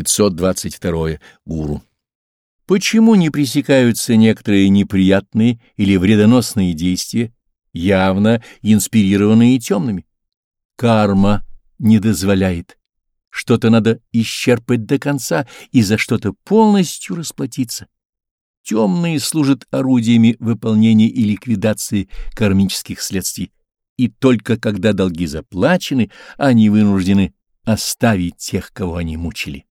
522. Гуру. Почему не пресекаются некоторые неприятные или вредоносные действия, явно инспирированные темными? Карма не дозволяет. Что-то надо исчерпать до конца и за что-то полностью расплатиться. Темные служат орудиями выполнения и ликвидации кармических следствий, и только когда долги заплачены, они вынуждены оставить тех, кого они мучили.